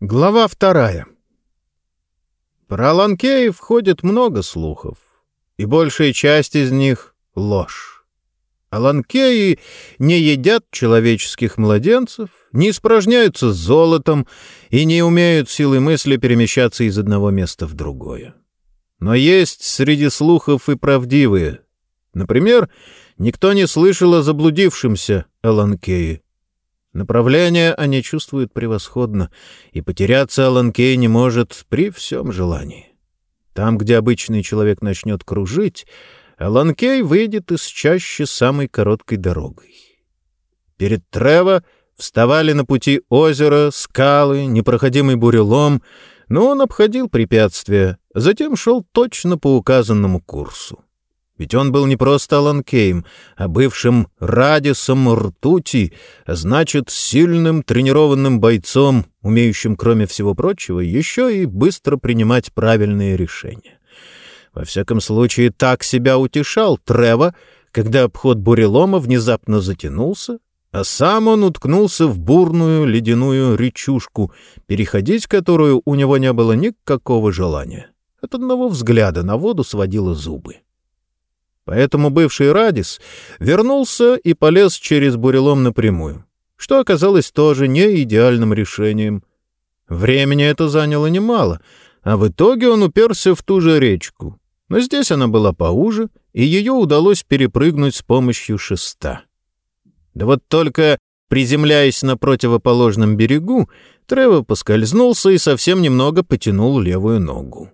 Глава вторая. Про Ланкеев ходит много слухов, и большая часть из них — ложь. Аланкеи не едят человеческих младенцев, не испражняются золотом и не умеют силой мысли перемещаться из одного места в другое. Но есть среди слухов и правдивые. Например, никто не слышал о заблудившемся Аланкее — Направление они чувствуют превосходно, и потеряться Алан Кей не может при всем желании. Там, где обычный человек начнет кружить, Алан Кей выйдет из чаще самой короткой дорогой. Перед Трево вставали на пути озера, скалы, непроходимый бурелом, но он обходил препятствия, затем шел точно по указанному курсу. Ведь он был не просто Алан Кейм, а бывшим Радисом Ртути, а значит, сильным тренированным бойцом, умеющим, кроме всего прочего, еще и быстро принимать правильные решения. Во всяком случае, так себя утешал Трево, когда обход бурелома внезапно затянулся, а сам он уткнулся в бурную ледяную речушку, переходить которую у него не было никакого желания. От одного взгляда на воду сводило зубы. Поэтому бывший Радис вернулся и полез через бурелом напрямую, что оказалось тоже не идеальным решением. Времени это заняло немало, а в итоге он уперся в ту же речку. Но здесь она была поуже, и ее удалось перепрыгнуть с помощью шеста. Да вот только, приземляясь на противоположном берегу, Трево поскользнулся и совсем немного потянул левую ногу.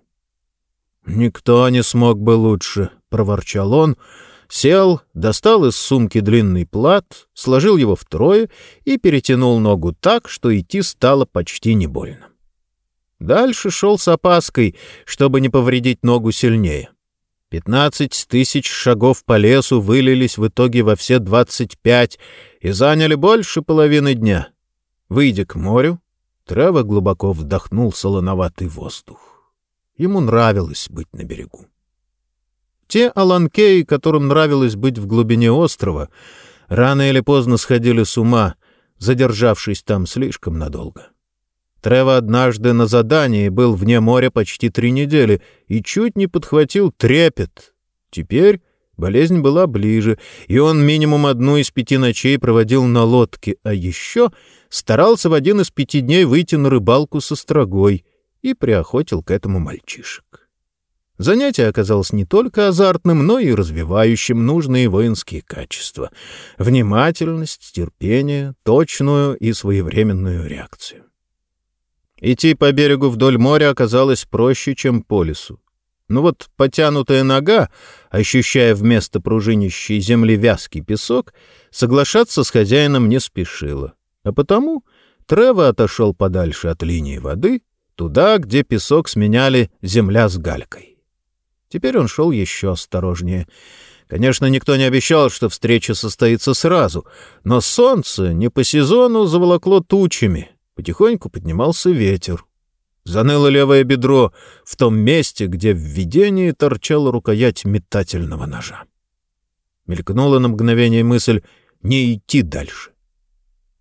«Никто не смог бы лучше», проворчал он, сел, достал из сумки длинный плат, сложил его втрое и перетянул ногу так, что идти стало почти не больно. Дальше шел с опаской, чтобы не повредить ногу сильнее. Пятнадцать тысяч шагов по лесу вылились в итоге во все двадцать пять и заняли больше половины дня. Выйдя к морю, Трево глубоко вдохнул солоноватый воздух. Ему нравилось быть на берегу. Те аланкеи, которым нравилось быть в глубине острова, рано или поздно сходили с ума, задержавшись там слишком надолго. Трево однажды на задании был вне моря почти три недели и чуть не подхватил трепет. Теперь болезнь была ближе, и он минимум одну из пяти ночей проводил на лодке, а еще старался в один из пяти дней выйти на рыбалку со строгой и приохотил к этому мальчишек. Занятие оказалось не только азартным, но и развивающим нужные воинские качества — внимательность, терпение, точную и своевременную реакцию. Идти по берегу вдоль моря оказалось проще, чем по лесу. Но вот потянутая нога, ощущая вместо пружинищей земли вязкий песок, соглашаться с хозяином не спешила. А потому Трево отошел подальше от линии воды, туда, где песок сменяли земля с галькой. Теперь он шел еще осторожнее. Конечно, никто не обещал, что встреча состоится сразу, но солнце не по сезону заволокло тучами. Потихоньку поднимался ветер. Заныло левое бедро в том месте, где в видении торчала рукоять метательного ножа. Мелькнула на мгновение мысль не идти дальше.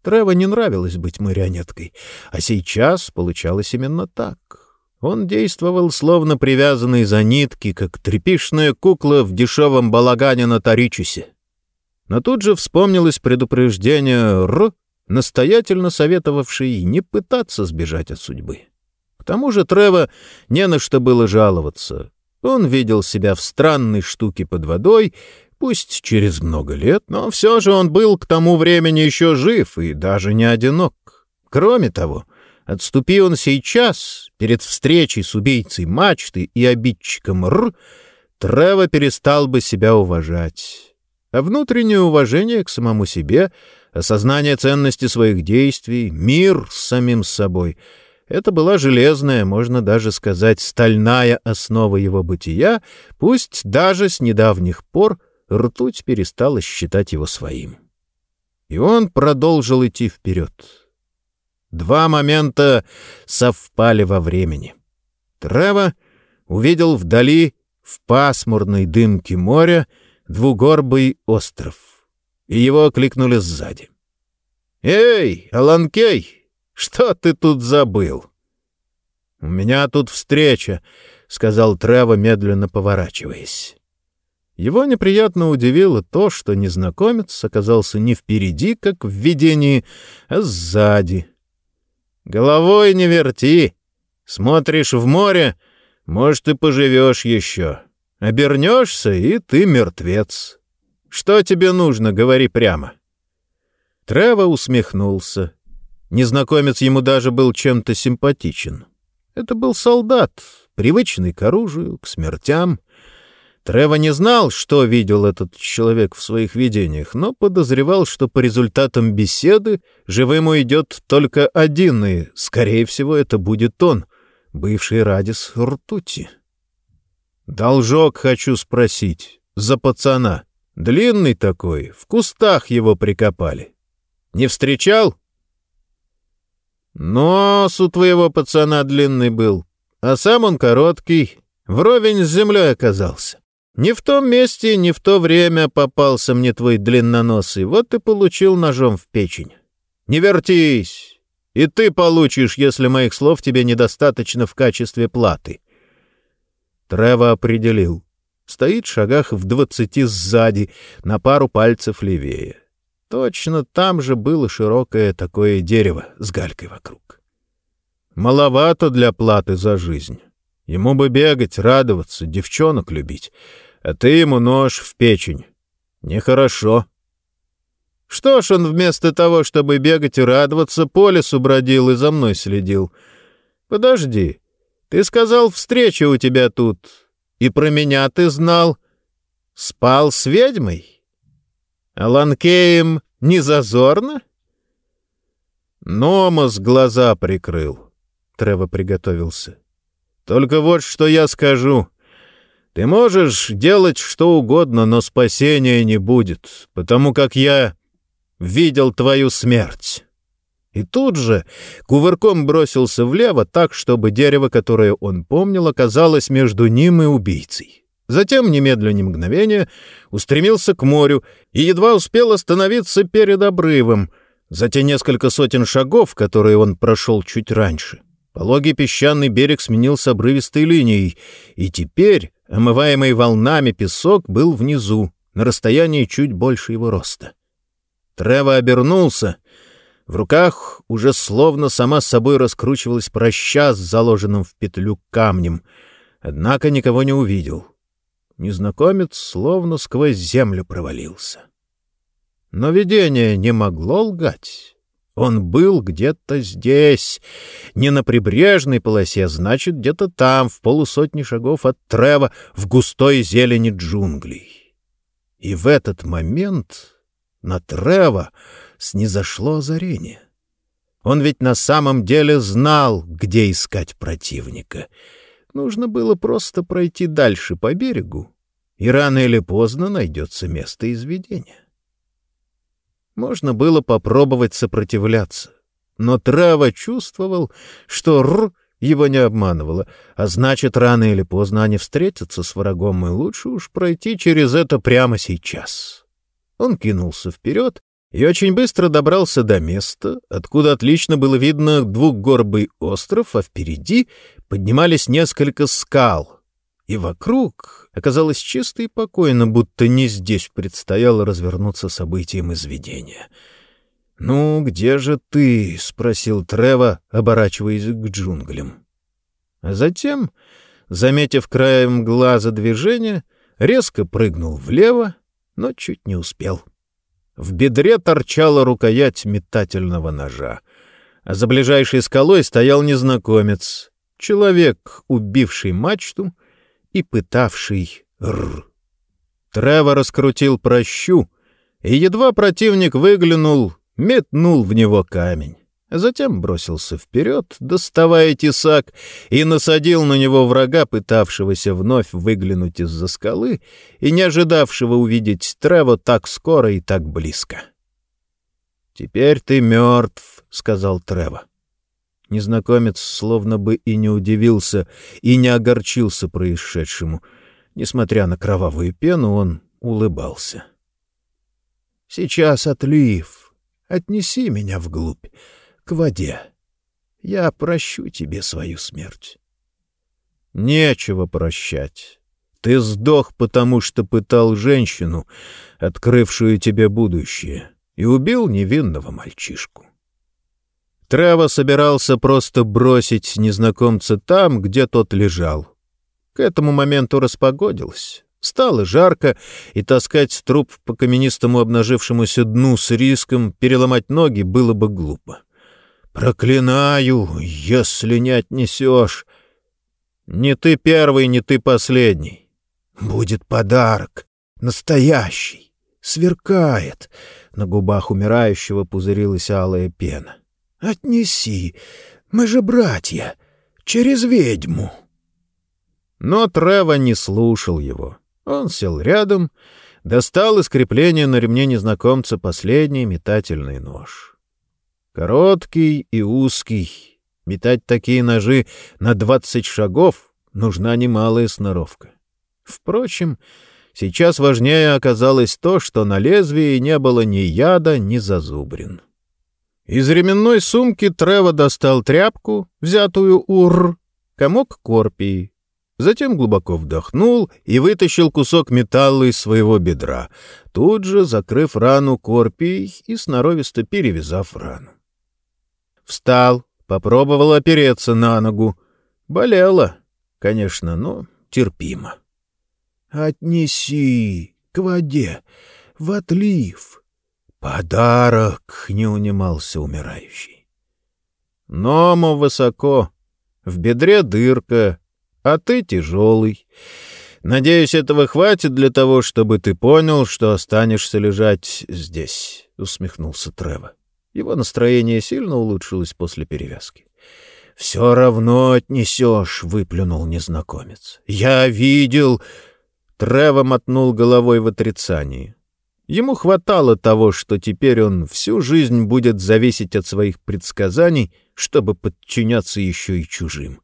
Трево не нравилось быть марионеткой, а сейчас получалось именно так. Он действовал словно привязанный за нитки, как тряпишная кукла в дешевом балагане на Торичусе. Но тут же вспомнилось предупреждение Р, настоятельно советовавший не пытаться сбежать от судьбы. К тому же Трево не на что было жаловаться. Он видел себя в странной штуке под водой, пусть через много лет, но все же он был к тому времени еще жив и даже не одинок. Кроме того, Отступи он сейчас, перед встречей с убийцей мачты и обидчиком Р, Трево перестал бы себя уважать. А внутреннее уважение к самому себе, осознание ценности своих действий, мир с самим собой — это была железная, можно даже сказать, стальная основа его бытия, пусть даже с недавних пор ртуть перестала считать его своим. И он продолжил идти вперед. Два момента совпали во времени. Трево увидел вдали, в пасмурной дымке моря, двугорбый остров, и его окликнули сзади. «Эй, Аланкей, что ты тут забыл?» «У меня тут встреча», — сказал Трево, медленно поворачиваясь. Его неприятно удивило то, что незнакомец оказался не впереди, как в видении, а сзади. «Головой не верти. Смотришь в море, может, и поживешь еще. Обернешься, и ты мертвец. Что тебе нужно, говори прямо». Трево усмехнулся. Незнакомец ему даже был чем-то симпатичен. Это был солдат, привычный к оружию, к смертям. Трево не знал, что видел этот человек в своих видениях, но подозревал, что по результатам беседы живым уйдет только один, и, скорее всего, это будет он, бывший Радис Ртути. «Должок хочу спросить. За пацана. Длинный такой, в кустах его прикопали. Не встречал?» «Нос у твоего пацана длинный был, а сам он короткий, вровень с землей оказался. Не в том месте, не в то время попался мне твой длинноносый, вот и получил ножом в печень. Не вертись, и ты получишь, если моих слов тебе недостаточно в качестве платы». Трево определил. Стоит в шагах в двадцати сзади, на пару пальцев левее. Точно там же было широкое такое дерево с галькой вокруг. Маловато для платы за жизнь. Ему бы бегать, радоваться, девчонок любить, а ты ему нож в печень. Нехорошо. Что ж он вместо того, чтобы бегать и радоваться, по лесу бродил и за мной следил? Подожди, ты сказал, встреча у тебя тут, и про меня ты знал. Спал с ведьмой? А Ланкеем не зазорно? Номос глаза прикрыл. Трево приготовился. Только вот что я скажу. Ты можешь делать что угодно, но спасения не будет, потому как я видел твою смерть. И тут же кувырком бросился влево так, чтобы дерево, которое он помнил, оказалось между ним и убийцей. Затем, немедленно мгновение, устремился к морю и едва успел остановиться перед обрывом, за те несколько сотен шагов, которые он прошел чуть раньше. Пологий песчаный берег сменился обрывистой линией, и теперь, омываемый волнами, песок был внизу, на расстоянии чуть больше его роста. Трево обернулся. В руках уже словно сама собой раскручивалась проща с заложенным в петлю камнем, однако никого не увидел. Незнакомец словно сквозь землю провалился. Но видение не могло лгать. Он был где-то здесь, не на прибрежной полосе, значит, где-то там, в полусотни шагов от Трева, в густой зелени джунглей. И в этот момент на Трева снизошло озарение. Он ведь на самом деле знал, где искать противника — Нужно было просто пройти дальше по берегу, и рано или поздно найдется место изведения. Можно было попробовать сопротивляться, но Трава чувствовал, что Р его не обманывало, а значит, рано или поздно они встретятся с врагом, и лучше уж пройти через это прямо сейчас. Он кинулся вперед и очень быстро добрался до места, откуда отлично было видно двухгорбый остров, а впереди поднимались несколько скал, и вокруг оказалось чисто и покойно, будто не здесь предстояло развернуться событием изведения. «Ну, где же ты?» — спросил Трева, оборачиваясь к джунглям. А затем, заметив краем глаза движение, резко прыгнул влево, но чуть не успел. В бедре торчала рукоять метательного ножа, а за ближайшей скалой стоял незнакомец, человек, убивший мачту и пытавший р. Трево раскрутил прощу, и едва противник выглянул, метнул в него камень. Затем бросился вперед, доставая тесак, и насадил на него врага, пытавшегося вновь выглянуть из-за скалы и не ожидавшего увидеть Трево так скоро и так близко. «Теперь ты мертв», — сказал Трево. Незнакомец словно бы и не удивился, и не огорчился происшедшему. Несмотря на кровавую пену, он улыбался. «Сейчас отлив. Отнеси меня вглубь, к воде. Я прощу тебе свою смерть. Нечего прощать. Ты сдох, потому что пытал женщину, открывшую тебе будущее, и убил невинного мальчишку. Трево собирался просто бросить незнакомца там, где тот лежал. К этому моменту распогодилось. Стало жарко, и таскать труп по каменистому обнажившемуся дну с риском переломать ноги было бы глупо. «Проклинаю, если не отнесешь!» «Не ты первый, не ты последний. Будет подарок. Настоящий. Сверкает». На губах умирающего пузырилась алая пена. «Отнеси! Мы же братья! Через ведьму!» Но Трева не слушал его. Он сел рядом, достал из крепления на ремне незнакомца последний метательный нож. Короткий и узкий. Метать такие ножи на двадцать шагов нужна немалая сноровка. Впрочем, сейчас важнее оказалось то, что на лезвии не было ни яда, ни зазубрин. Из ременной сумки Трево достал тряпку, взятую ур, комок корпии. Затем глубоко вдохнул и вытащил кусок металла из своего бедра, тут же закрыв рану корпией и сноровисто перевязав рану. Встал, попробовал опереться на ногу. Болело, конечно, но терпимо. «Отнеси к воде, в отлив», «Подарок!» — не унимался умирающий. «Ному высоко, в бедре дырка, а ты тяжелый. Надеюсь, этого хватит для того, чтобы ты понял, что останешься лежать здесь», — усмехнулся Трево. Его настроение сильно улучшилось после перевязки. «Все равно отнесешь», — выплюнул незнакомец. «Я видел...» Трево мотнул головой в отрицании. Ему хватало того, что теперь он всю жизнь будет зависеть от своих предсказаний, чтобы подчиняться еще и чужим.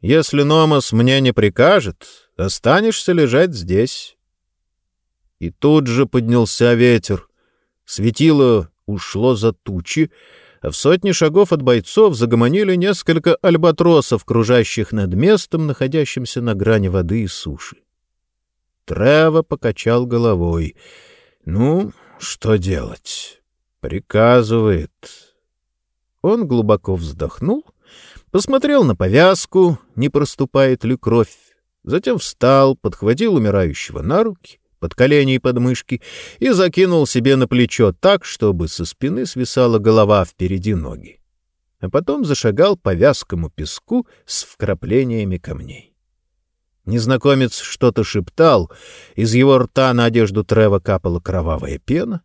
Если Номос мне не прикажет, останешься лежать здесь. И тут же поднялся ветер. Светило ушло за тучи, а в сотни шагов от бойцов загомонили несколько альбатросов, кружащих над местом, находящимся на грани воды и суши. Трево покачал головой — ну, что делать? Приказывает. Он глубоко вздохнул, посмотрел на повязку, не проступает ли кровь, затем встал, подхватил умирающего на руки, под колени и подмышки и закинул себе на плечо так, чтобы со спины свисала голова впереди ноги. А потом зашагал по вязкому песку с вкраплениями камней. Незнакомец что-то шептал, из его рта на одежду Трева капала кровавая пена,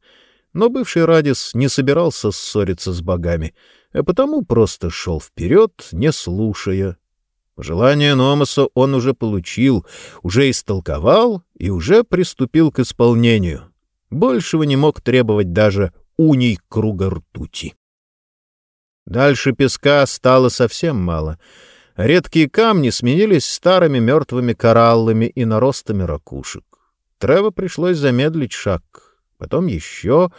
но бывший Радис не собирался ссориться с богами, а потому просто шел вперед, не слушая. Пожелание Номоса он уже получил, уже истолковал и уже приступил к исполнению. Большего не мог требовать даже уний круга ртути. Дальше песка стало совсем мало — Редкие камни сменились старыми мертвыми кораллами и наростами ракушек. Трево пришлось замедлить шаг, потом еще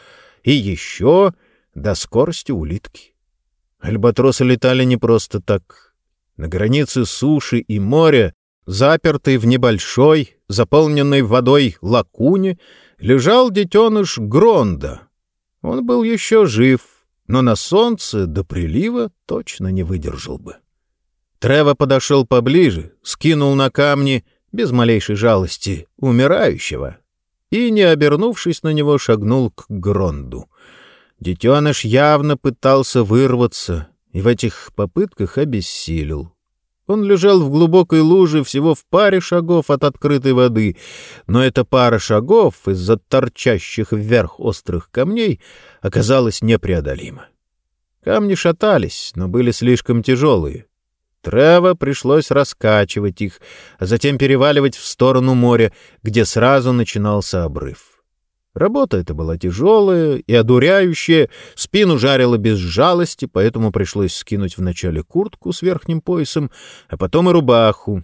и еще до скорости улитки. Альбатросы летали не просто так. На границе суши и моря, запертый в небольшой, заполненной водой лакуне, лежал детеныш Гронда. Он был еще жив, но на солнце до прилива точно не выдержал бы. Трево подошел поближе, скинул на камни, без малейшей жалости, умирающего, и, не обернувшись на него, шагнул к Гронду. Детеныш явно пытался вырваться, и в этих попытках обессилел. Он лежал в глубокой луже всего в паре шагов от открытой воды, но эта пара шагов из-за торчащих вверх острых камней оказалась непреодолима. Камни шатались, но были слишком тяжелые. Трево пришлось раскачивать их, а затем переваливать в сторону моря, где сразу начинался обрыв. Работа эта была тяжелая и одуряющая, спину жарила без жалости, поэтому пришлось скинуть вначале куртку с верхним поясом, а потом и рубаху.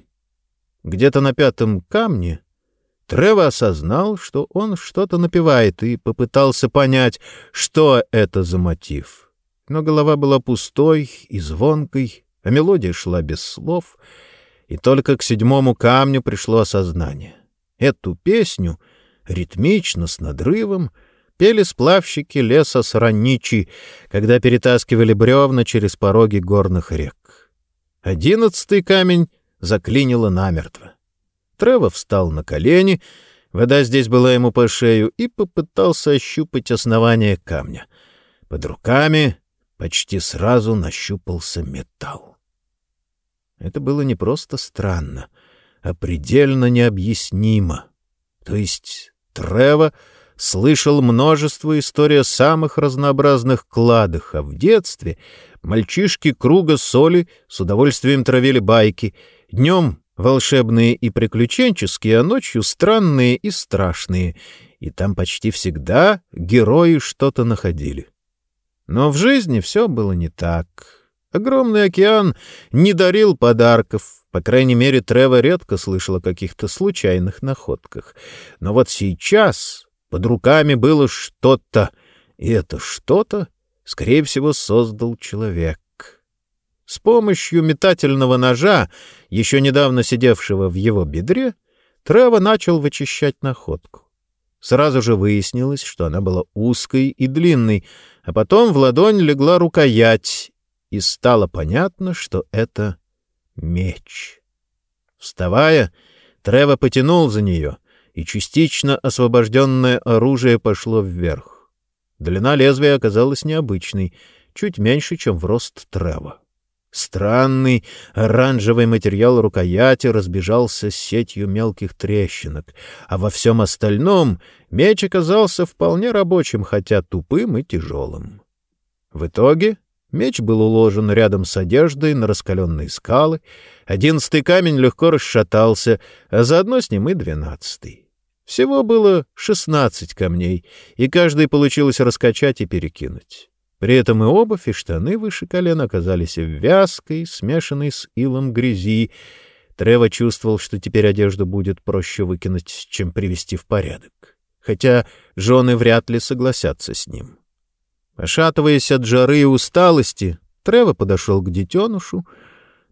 Где-то на пятом камне Трево осознал, что он что-то напевает, и попытался понять, что это за мотив. но голова была пустой и звонкой, а мелодия шла без слов, и только к седьмому камню пришло осознание. Эту песню, ритмично, с надрывом, пели сплавщики леса Сараничи, когда перетаскивали бревна через пороги горных рек. Одиннадцатый камень заклинило намертво. Трево встал на колени, вода здесь была ему по шею, и попытался ощупать основание камня. Под руками почти сразу нащупался металл. Это было не просто странно, а предельно необъяснимо. То есть Трево слышал множество историй о самых разнообразных кладах, а в детстве мальчишки круга соли с удовольствием травили байки. Днем волшебные и приключенческие, а ночью странные и страшные. И там почти всегда герои что-то находили. Но в жизни все было не так. Огромный океан не дарил подарков. По крайней мере, Трево редко слышал о каких-то случайных находках. Но вот сейчас под руками было что-то, и это что-то, скорее всего, создал человек. С помощью метательного ножа, еще недавно сидевшего в его бедре, Трево начал вычищать находку. Сразу же выяснилось, что она была узкой и длинной, а потом в ладонь легла рукоять, и стало понятно, что это меч. Вставая, Трево потянул за нее, и частично освобожденное оружие пошло вверх. Длина лезвия оказалась необычной, чуть меньше, чем в рост Трева. Странный оранжевый материал рукояти разбежался сетью мелких трещинок, а во всем остальном меч оказался вполне рабочим, хотя тупым и тяжелым. В итоге меч был уложен рядом с одеждой на раскаленные скалы, одиннадцатый камень легко расшатался, а заодно с ним и двенадцатый. Всего было шестнадцать камней, и каждый получилось раскачать и перекинуть. При этом и обувь, и штаны выше колен оказались вязкой, смешанной с илом грязи. Трево чувствовал, что теперь одежду будет проще выкинуть, чем привести в порядок. Хотя жены вряд ли согласятся с ним. Пошатываясь от жары и усталости, Трево подошел к детенушу.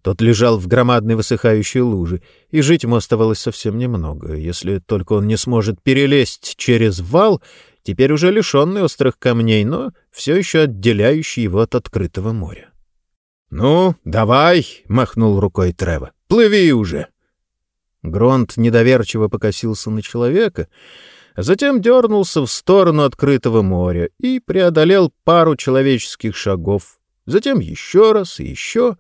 Тот лежал в громадной высыхающей луже, и жить ему оставалось совсем немного, если только он не сможет перелезть через вал теперь уже лишенный острых камней, но все еще отделяющий его от открытого моря. «Ну, давай!» — махнул рукой Трево. «Плыви уже!» Гронт недоверчиво покосился на человека, затем дернулся в сторону открытого моря и преодолел пару человеческих шагов, затем еще раз и еще.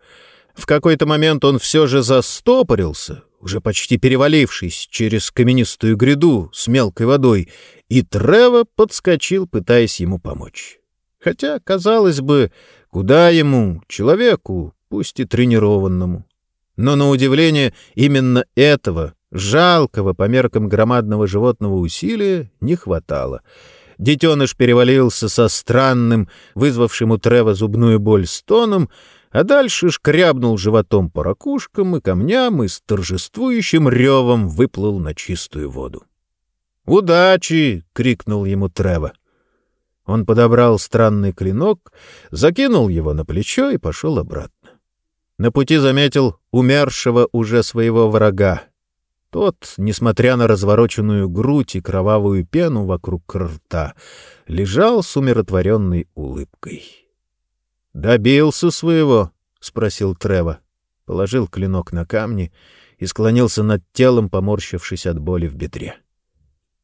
В какой-то момент он все же застопорился, уже почти перевалившись через каменистую гряду с мелкой водой, и Трево подскочил, пытаясь ему помочь. Хотя, казалось бы, куда ему, человеку, пусть и тренированному. Но, на удивление, именно этого, жалкого по меркам громадного животного усилия, не хватало. Детеныш перевалился со странным, вызвавшим у Трева зубную боль стоном, а дальше шкрябнул животом по ракушкам и камням и с торжествующим ревом выплыл на чистую воду. «Удачи!» — крикнул ему Трево. Он подобрал странный клинок, закинул его на плечо и пошел обратно. На пути заметил умершего уже своего врага. Тот, несмотря на развороченную грудь и кровавую пену вокруг рта, лежал с умиротворенной улыбкой. «Добился своего?» — спросил Трево. Положил клинок на камни и склонился над телом, поморщившись от боли в бедре.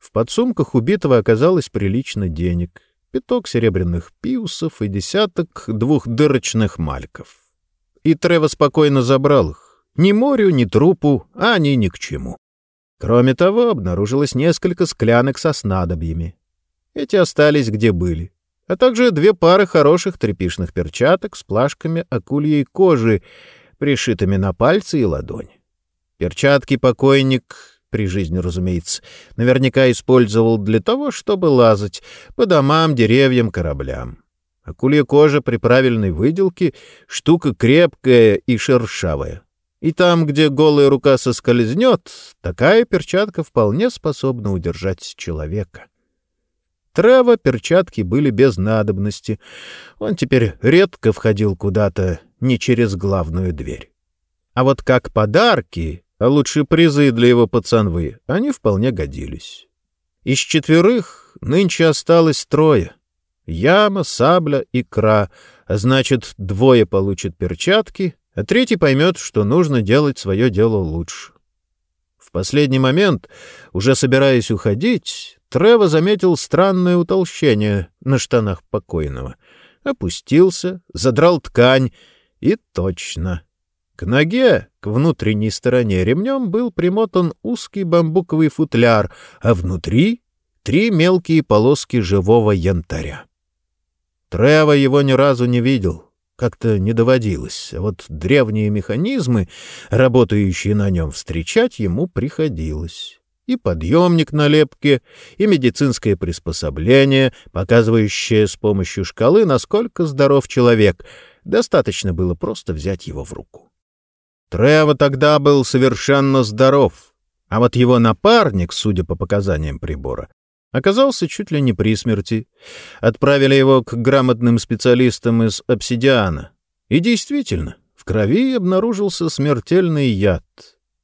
В подсумках убитого оказалось прилично денег, пяток серебряных пиусов и десяток двухдырочных мальков. И Трево спокойно забрал их. Ни морю, ни трупу, а они ни к чему. Кроме того, обнаружилось несколько склянок со снадобьями. Эти остались где были, а также две пары хороших тряпишных перчаток с плашками акульей кожи, пришитыми на пальцы и ладонь. Перчатки покойник при жизни, разумеется, наверняка использовал для того, чтобы лазать по домам, деревьям, кораблям. Акулья кожа при правильной выделке — штука крепкая и шершавая. И там, где голая рука соскользнет, такая перчатка вполне способна удержать человека. Трева перчатки были без надобности. Он теперь редко входил куда-то не через главную дверь. А вот как подарки, а лучше призы для его пацанвы, они вполне годились. Из четверых нынче осталось трое. Яма, сабля и кра, а значит, двое получат перчатки, а третий поймет, что нужно делать свое дело лучше. В последний момент, уже собираясь уходить, Трево заметил странное утолщение на штанах покойного. Опустился, задрал ткань, и точно. К ноге, к внутренней стороне ремнем был примотан узкий бамбуковый футляр, а внутри — три мелкие полоски живого янтаря. Трево его ни разу не видел — как-то не доводилось, а вот древние механизмы, работающие на нем, встречать ему приходилось. И подъемник на лепке, и медицинское приспособление, показывающее с помощью шкалы, насколько здоров человек. Достаточно было просто взять его в руку. Трево тогда был совершенно здоров, а вот его напарник, судя по показаниям прибора, Оказался чуть ли не при смерти. Отправили его к грамотным специалистам из обсидиана. И действительно, в крови обнаружился смертельный яд.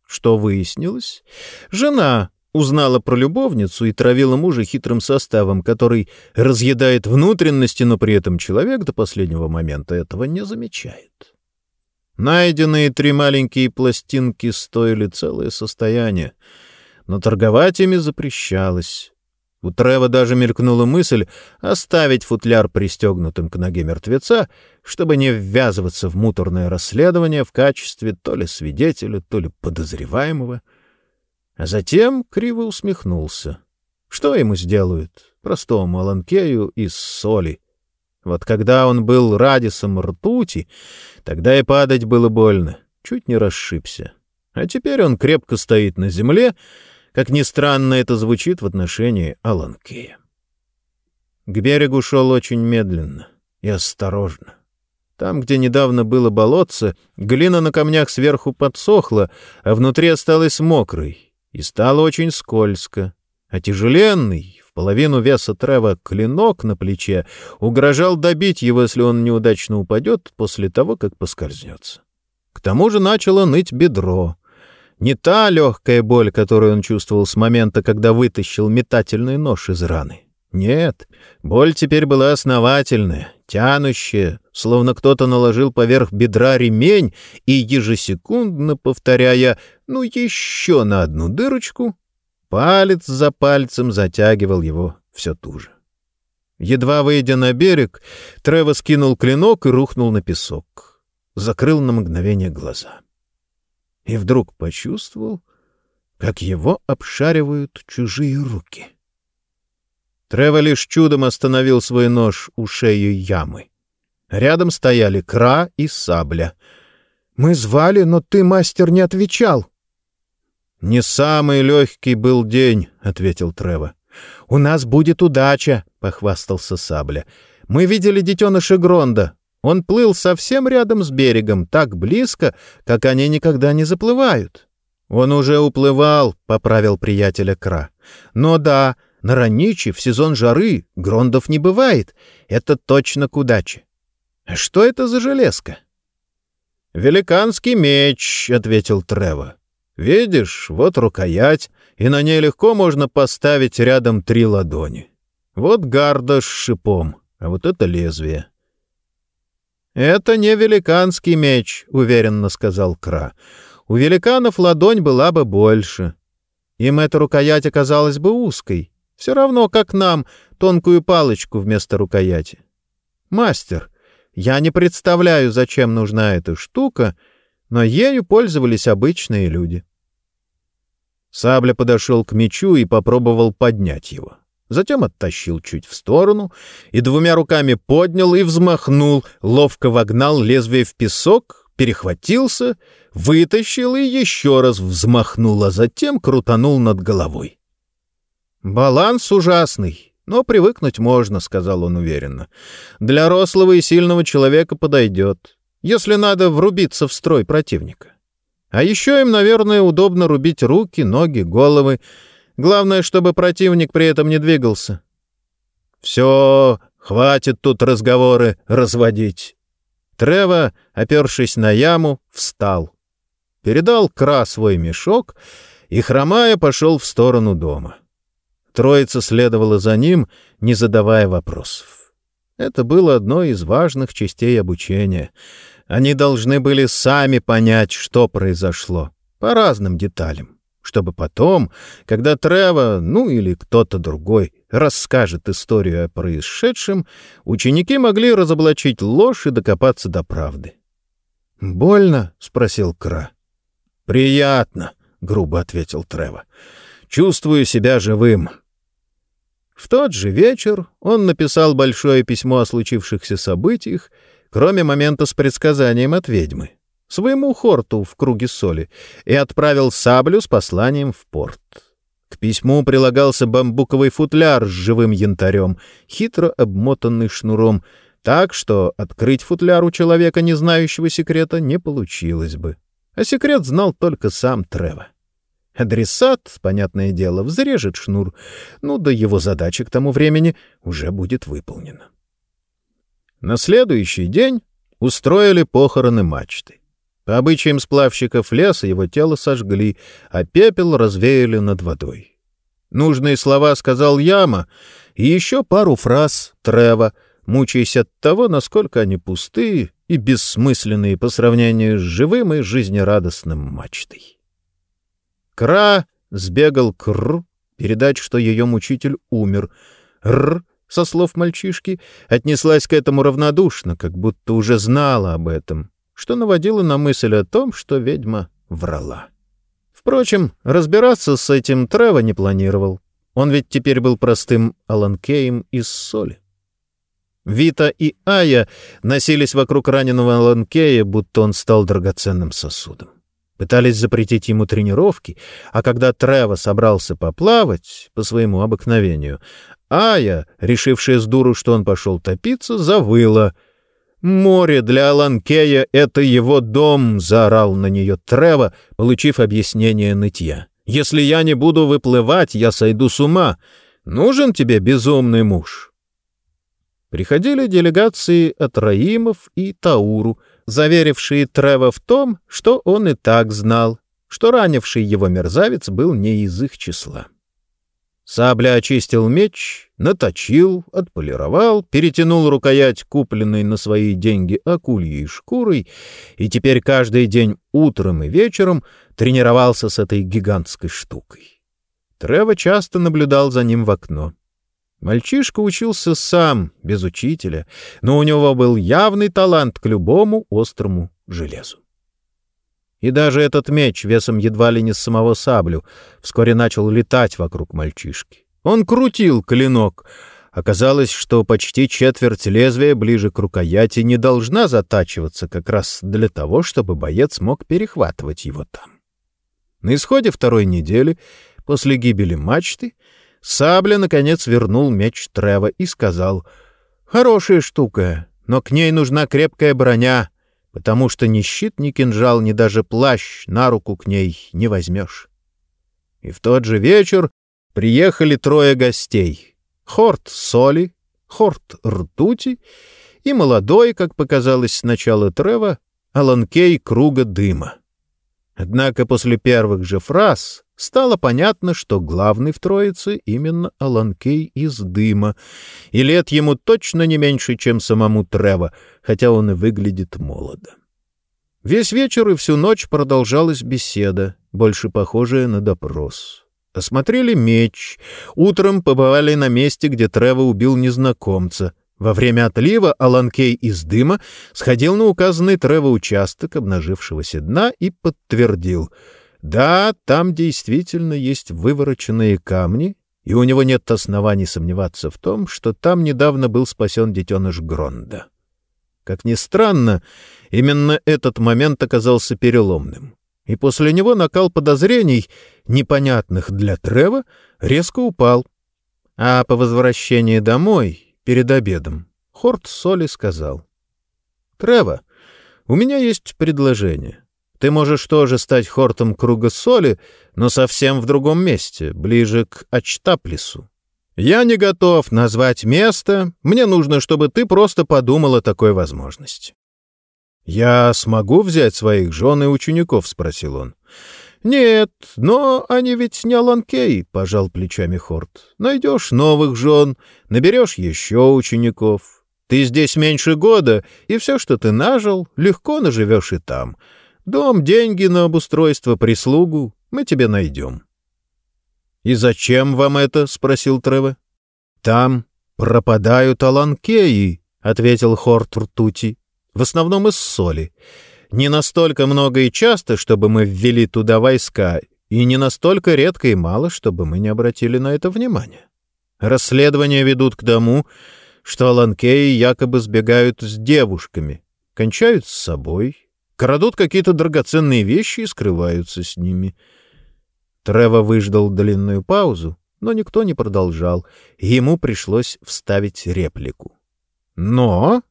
Что выяснилось? Жена узнала про любовницу и травила мужа хитрым составом, который разъедает внутренности, но при этом человек до последнего момента этого не замечает. Найденные три маленькие пластинки стоили целое состояние, но торговать ими запрещалось. У Трева даже мелькнула мысль оставить футляр пристегнутым к ноге мертвеца, чтобы не ввязываться в муторное расследование в качестве то ли свидетеля, то ли подозреваемого. А затем криво усмехнулся. Что ему сделают, простому Аланкею из соли? Вот когда он был радисом ртути, тогда и падать было больно, чуть не расшибся. А теперь он крепко стоит на земле, как ни странно это звучит в отношении Аланкея. К берегу шел очень медленно и осторожно. Там, где недавно было болотце, глина на камнях сверху подсохла, а внутри осталась мокрой, и стало очень скользко. А тяжеленный, в половину веса Трева, клинок на плече угрожал добить его, если он неудачно упадет после того, как поскользнется. К тому же начало ныть бедро — не та легкая боль, которую он чувствовал с момента, когда вытащил метательный нож из раны. Нет, боль теперь была основательная, тянущая, словно кто-то наложил поверх бедра ремень и, ежесекундно повторяя «ну еще на одну дырочку», палец за пальцем затягивал его все туже. Едва выйдя на берег, Трево скинул клинок и рухнул на песок. Закрыл на мгновение глаза и вдруг почувствовал, как его обшаривают чужие руки. Трево лишь чудом остановил свой нож у шеи ямы. Рядом стояли кра и сабля. «Мы звали, но ты, мастер, не отвечал». «Не самый легкий был день», — ответил Трево. «У нас будет удача», — похвастался Сабля. «Мы видели детеныша Гронда. Он плыл совсем рядом с берегом, так близко, как они никогда не заплывают. «Он уже уплывал», — поправил приятеля Кра. «Но да, на Раничи в сезон жары грондов не бывает. Это точно к удаче. Что это за железка?» «Великанский меч», — ответил Трево. «Видишь, вот рукоять, и на ней легко можно поставить рядом три ладони. Вот гарда с шипом, а вот это лезвие. «Это не великанский меч», — уверенно сказал Кра. «У великанов ладонь была бы больше. Им эта рукоять оказалась бы узкой. Все равно, как нам, тонкую палочку вместо рукояти. Мастер, я не представляю, зачем нужна эта штука, но ею пользовались обычные люди». Сабля подошел к мечу и попробовал поднять его затем оттащил чуть в сторону и двумя руками поднял и взмахнул, ловко вогнал лезвие в песок, перехватился, вытащил и еще раз взмахнул, а затем крутанул над головой. «Баланс ужасный, но привыкнуть можно», — сказал он уверенно. «Для рослого и сильного человека подойдет, если надо врубиться в строй противника. А еще им, наверное, удобно рубить руки, ноги, головы, Главное, чтобы противник при этом не двигался. «Все, хватит тут разговоры разводить». Трево, опершись на яму, встал. Передал Кра свой мешок и, хромая, пошел в сторону дома. Троица следовала за ним, не задавая вопросов. Это было одной из важных частей обучения. Они должны были сами понять, что произошло, по разным деталям, чтобы потом, когда Трево, ну или кто-то другой, расскажет историю о происшедшем, ученики могли разоблачить ложь и докопаться до правды. «Больно?» — спросил Кра. «Приятно», — грубо ответил Трево. «Чувствую себя живым». В тот же вечер он написал большое письмо о случившихся событиях, кроме момента с предсказанием от ведьмы, своему хорту в круге соли, и отправил саблю с посланием в порт. К письму прилагался бамбуковый футляр с живым янтарем, хитро обмотанный шнуром, так что открыть футляр у человека, не знающего секрета, не получилось бы. А секрет знал только сам Трево. Адресат, понятное дело, взрежет шнур, ну да его задача к тому времени уже будет выполнена. На следующий день устроили похороны мачты. По обычаям сплавщиков леса его тело сожгли, а пепел развеяли над водой. Нужные слова сказал Яма, и еще пару фраз Трева, мучаясь от того, насколько они пустые и бессмысленные по сравнению с живым и жизнерадостным мачтой. Кра сбегал к Р, передать, что ее мучитель умер. Р, со слов мальчишки, отнеслась к этому равнодушно, как будто уже знала об этом, что наводило на мысль о том, что ведьма врала. Впрочем, разбираться с этим Трево не планировал. Он ведь теперь был простым Аланкеем из соли. Вита и Ая носились вокруг раненого Аланкея, будто он стал драгоценным сосудом. Пытались запретить ему тренировки, а когда Трево собрался поплавать, по своему обыкновению, Ая, решившая с дуру, что он пошел топиться, завыла. «Море для Аланкея — это его дом!» — заорал на нее Трево, получив объяснение нытья. «Если я не буду выплывать, я сойду с ума. Нужен тебе безумный муж?» Приходили делегации от Раимов и Тауру — заверившие Трева в том, что он и так знал, что ранивший его мерзавец был не из их числа. Сабля очистил меч, наточил, отполировал, перетянул рукоять, купленной на свои деньги акульей шкурой, и теперь каждый день утром и вечером тренировался с этой гигантской штукой. Трево часто наблюдал за ним в окно. Мальчишка учился сам, без учителя, но у него был явный талант к любому острому железу. И даже этот меч, весом едва ли не с самого саблю, вскоре начал летать вокруг мальчишки. Он крутил клинок. Оказалось, что почти четверть лезвия ближе к рукояти не должна затачиваться как раз для того, чтобы боец мог перехватывать его там. На исходе второй недели, после гибели мачты, Сабля, наконец, вернул меч Трева и сказал, «Хорошая штука, но к ней нужна крепкая броня, потому что ни щит, ни кинжал, ни даже плащ на руку к ней не возьмешь». И в тот же вечер приехали трое гостей — Хорт Соли, Хорт Ртути и молодой, как показалось сначала Трева, Аланкей Круга Дыма. Однако после первых же фраз стало понятно, что главный в троице именно Аланкей из дыма, и лет ему точно не меньше, чем самому Трево, хотя он и выглядит молодо. Весь вечер и всю ночь продолжалась беседа, больше похожая на допрос. Осмотрели меч, утром побывали на месте, где Трево убил незнакомца. Во время отлива Аланкей из дыма сходил на указанный Трево участок обнажившегося дна и подтвердил — да, там действительно есть вывороченные камни, и у него нет оснований сомневаться в том, что там недавно был спасен детеныш Гронда. Как ни странно, именно этот момент оказался переломным, и после него накал подозрений, непонятных для Трева, резко упал. А по возвращении домой, перед обедом, Хорт Соли сказал. — Трева, у меня есть предложение. Ты можешь тоже стать хортом круга соли, но совсем в другом месте, ближе к Ачтаплису. Я не готов назвать место, мне нужно, чтобы ты просто подумал о такой возможности. «Я смогу взять своих жен и учеников?» — спросил он. «Нет, но они ведь не Аланкей», — пожал плечами Хорт. «Найдешь новых жен, наберешь еще учеников. Ты здесь меньше года, и все, что ты нажил, легко наживешь и там. Дом, деньги на обустройство, прислугу мы тебе найдем». «И зачем вам это?» — спросил Трево. «Там пропадают аланкеи», — ответил Хорт ртути. «В основном из соли. Не настолько много и часто, чтобы мы ввели туда войска, и не настолько редко и мало, чтобы мы не обратили на это внимания. Расследования ведут к тому, что аланкеи якобы сбегают с девушками, кончают с собой, крадут какие-то драгоценные вещи и скрываются с ними». Трево выждал длинную паузу, но никто не продолжал, ему пришлось вставить реплику. «Но...»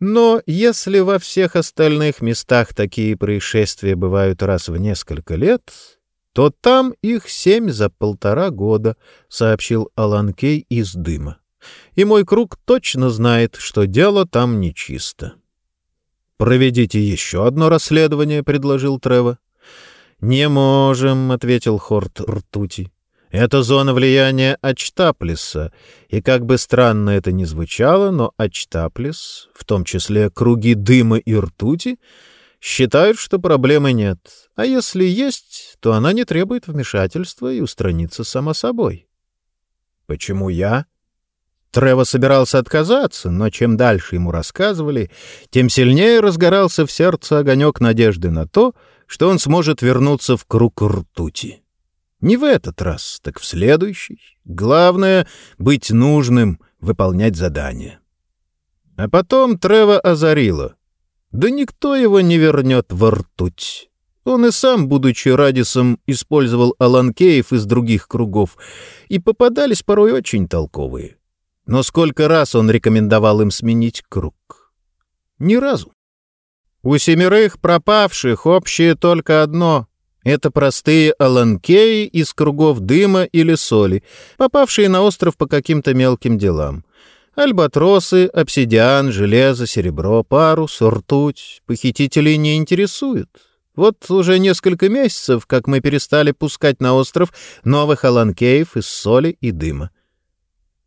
«Но если во всех остальных местах такие происшествия бывают раз в несколько лет, то там их семь за полтора года», — сообщил Аланкей из дыма. «И мой круг точно знает, что дело там нечисто». «Проведите еще одно расследование», — предложил Трево. «Не можем», — ответил Хорт ртути. «Это зона влияния Ачтаплиса, и как бы странно это ни звучало, но Ачтаплис, в том числе круги дыма и ртути, считают, что проблемы нет, а если есть, то она не требует вмешательства и устранится сама собой». «Почему я?» Трево собирался отказаться, но чем дальше ему рассказывали, тем сильнее разгорался в сердце огонек надежды на то, что он сможет вернуться в круг ртути. Не в этот раз, так в следующий. Главное — быть нужным, выполнять задание. А потом Трева озарило. Да никто его не вернет в ртуть. Он и сам, будучи Радисом, использовал аланкеев из других кругов, и попадались порой очень толковые. Но сколько раз он рекомендовал им сменить круг? Ни разу. У семерых пропавших общее только одно — это простые аланкеи из кругов дыма или соли, попавшие на остров по каким-то мелким делам. Альбатросы, обсидиан, железо, серебро, парус, ртуть похитителей не интересуют. Вот уже несколько месяцев, как мы перестали пускать на остров новых аланкеев из соли и дыма.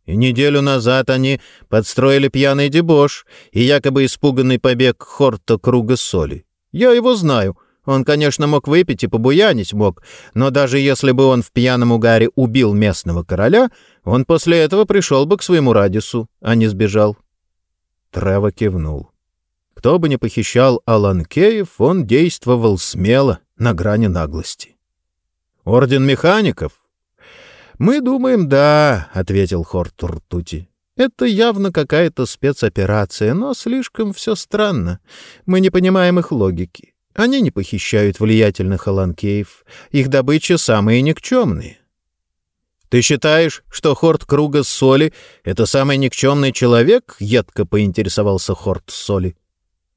И неделю назад они подстроили пьяный дебош и якобы испуганный побег Хорта круга соли. Я его знаю. Он, конечно, мог выпить и побуянить мог, но даже если бы он в пьяном угаре убил местного короля, он после этого пришел бы к своему Радису, а не сбежал. Трево кивнул. Кто бы ни похищал Аланкеев, он действовал смело, на грани наглости. Орден механиков «Мы думаем, да», — ответил Хорт Ртути. «Это явно какая-то спецоперация, но слишком все странно. Мы не понимаем их логики. Они не похищают влиятельных аланкеев. Их добыча самые никчемные». «Ты считаешь, что Хорт Круга Соли — это самый никчемный человек?» — едко поинтересовался Хорт Соли.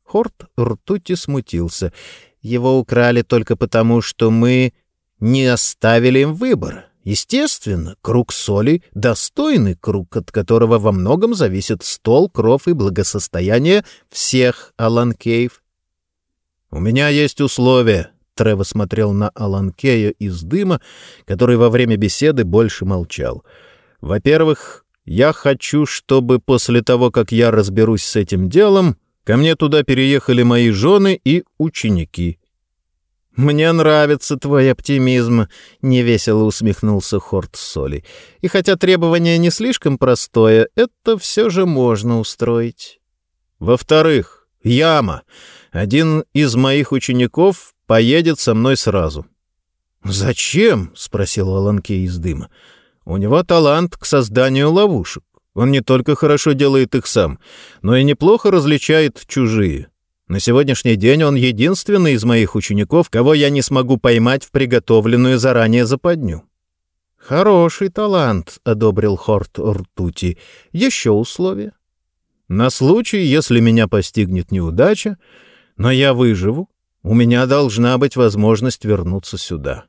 Хорт Ртути смутился. «Его украли только потому, что мы не оставили им выбора». Естественно, круг соли — достойный круг, от которого во многом зависит стол, кров и благосостояние всех Аланкеев. «У меня есть условия», — Трево смотрел на Аланкея из дыма, который во время беседы больше молчал. «Во-первых, я хочу, чтобы после того, как я разберусь с этим делом, ко мне туда переехали мои жены и ученики». «Мне нравится твой оптимизм», — невесело усмехнулся Хорт Соли. «И хотя требование не слишком простое, это все же можно устроить». «Во-вторых, яма. Один из моих учеников поедет со мной сразу». «Зачем?» — спросил Аланке из дыма. «У него талант к созданию ловушек. Он не только хорошо делает их сам, но и неплохо различает чужие». На сегодняшний день он единственный из моих учеников, кого я не смогу поймать в приготовленную заранее западню». «Хороший талант», — одобрил Хорт Ртути. «Еще условия?» «На случай, если меня постигнет неудача, но я выживу, у меня должна быть возможность вернуться сюда».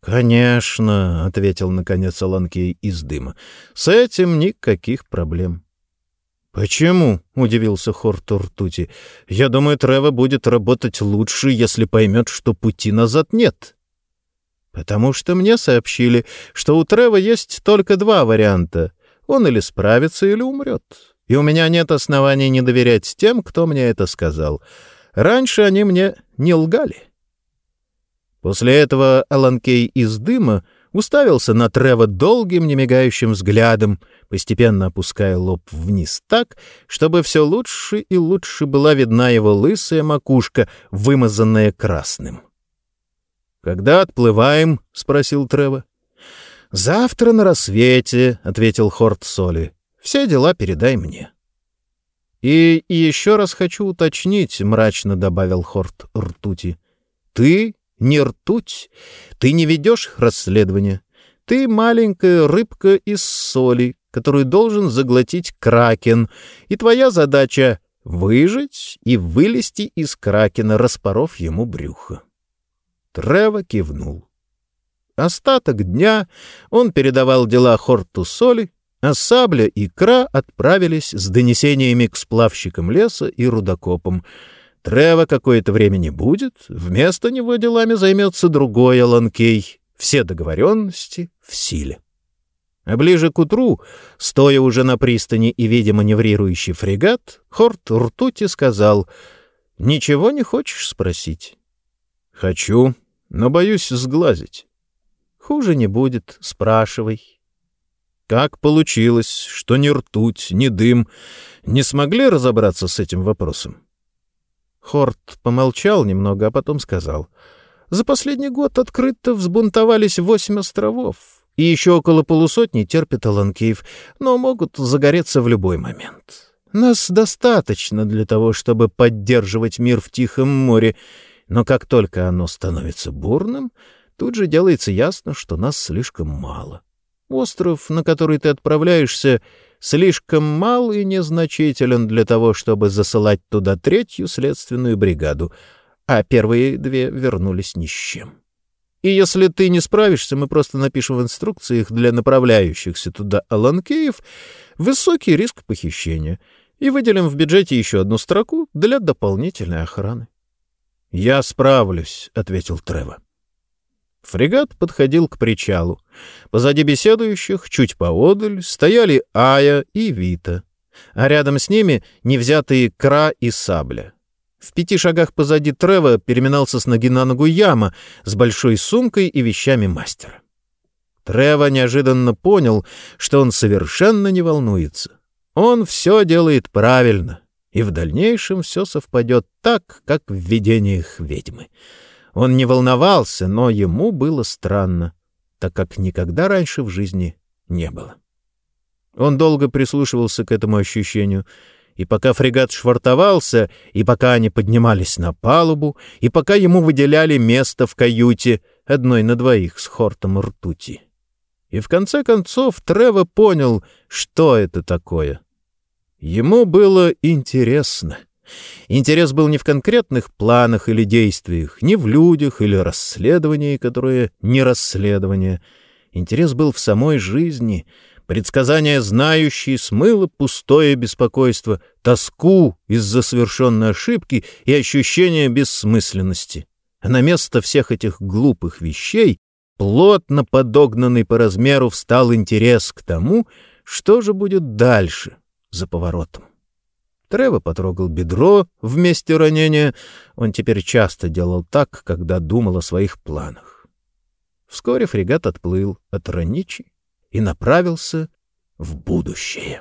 «Конечно», — ответил наконец Аланкей из дыма, — «с этим никаких проблем». «Почему?» — удивился Хорту ртути. «Я думаю, Трево будет работать лучше, если поймет, что пути назад нет». «Потому что мне сообщили, что у Трева есть только два варианта. Он или справится, или умрет. И у меня нет оснований не доверять тем, кто мне это сказал. Раньше они мне не лгали». После этого Аланкей из дыма уставился на Трева долгим, немигающим взглядом, постепенно опуская лоб вниз так, чтобы все лучше и лучше была видна его лысая макушка, вымазанная красным. «Когда отплываем?» — спросил Трева. «Завтра на рассвете», — ответил Хорт Соли. «Все дела передай мне». «И еще раз хочу уточнить», — мрачно добавил Хорт Ртути. «Ты не ртуть. Ты не ведешь расследование. Ты маленькая рыбка из соли, которую должен заглотить кракен, и твоя задача — выжить и вылезти из кракена, распоров ему брюхо. Трево кивнул. Остаток дня он передавал дела Хорту Соли, а Сабля и Кра отправились с донесениями к сплавщикам леса и рудокопам — Трева какое-то время не будет, вместо него делами займется другой Аланкей. Все договоренности в силе. А ближе к утру, стоя уже на пристани и видя маневрирующий фрегат, Хорт Ртути сказал, «Ничего не хочешь спросить?» «Хочу, но боюсь сглазить». «Хуже не будет, спрашивай». Как получилось, что ни ртуть, ни дым не смогли разобраться с этим вопросом? Хорт помолчал немного, а потом сказал. «За последний год открыто взбунтовались восемь островов, и еще около полусотни терпит Аланкиев, но могут загореться в любой момент. Нас достаточно для того, чтобы поддерживать мир в Тихом море, но как только оно становится бурным, тут же делается ясно, что нас слишком мало. Остров, на который ты отправляешься, слишком мал и незначителен для того, чтобы засылать туда третью следственную бригаду, а первые две вернулись ни с чем. И если ты не справишься, мы просто напишем в инструкциях для направляющихся туда Аланкеев высокий риск похищения и выделим в бюджете еще одну строку для дополнительной охраны. — Я справлюсь, — ответил Трево. Фрегат подходил к причалу. Позади беседующих, чуть поодаль, стояли Ая и Вита, а рядом с ними невзятые Кра и Сабля. В пяти шагах позади Трева переминался с ноги на ногу Яма с большой сумкой и вещами мастера. Трева неожиданно понял, что он совершенно не волнуется. Он все делает правильно, и в дальнейшем все совпадет так, как в видениях ведьмы. Он не волновался, но ему было странно, так как никогда раньше в жизни не было. Он долго прислушивался к этому ощущению, и пока фрегат швартовался, и пока они поднимались на палубу, и пока ему выделяли место в каюте, одной на двоих с хортом ртути. И в конце концов Трево понял, что это такое. Ему было интересно — Интерес был не в конкретных планах или действиях, не в людях или расследовании, которое не расследование. Интерес был в самой жизни. Предсказание знающей смыло пустое беспокойство, тоску из-за совершенной ошибки и ощущение бессмысленности. А на место всех этих глупых вещей, плотно подогнанный по размеру, встал интерес к тому, что же будет дальше, за поворотом. Трево потрогал бедро в месте ранения. Он теперь часто делал так, когда думал о своих планах. Вскоре фрегат отплыл от Раничи и направился в будущее.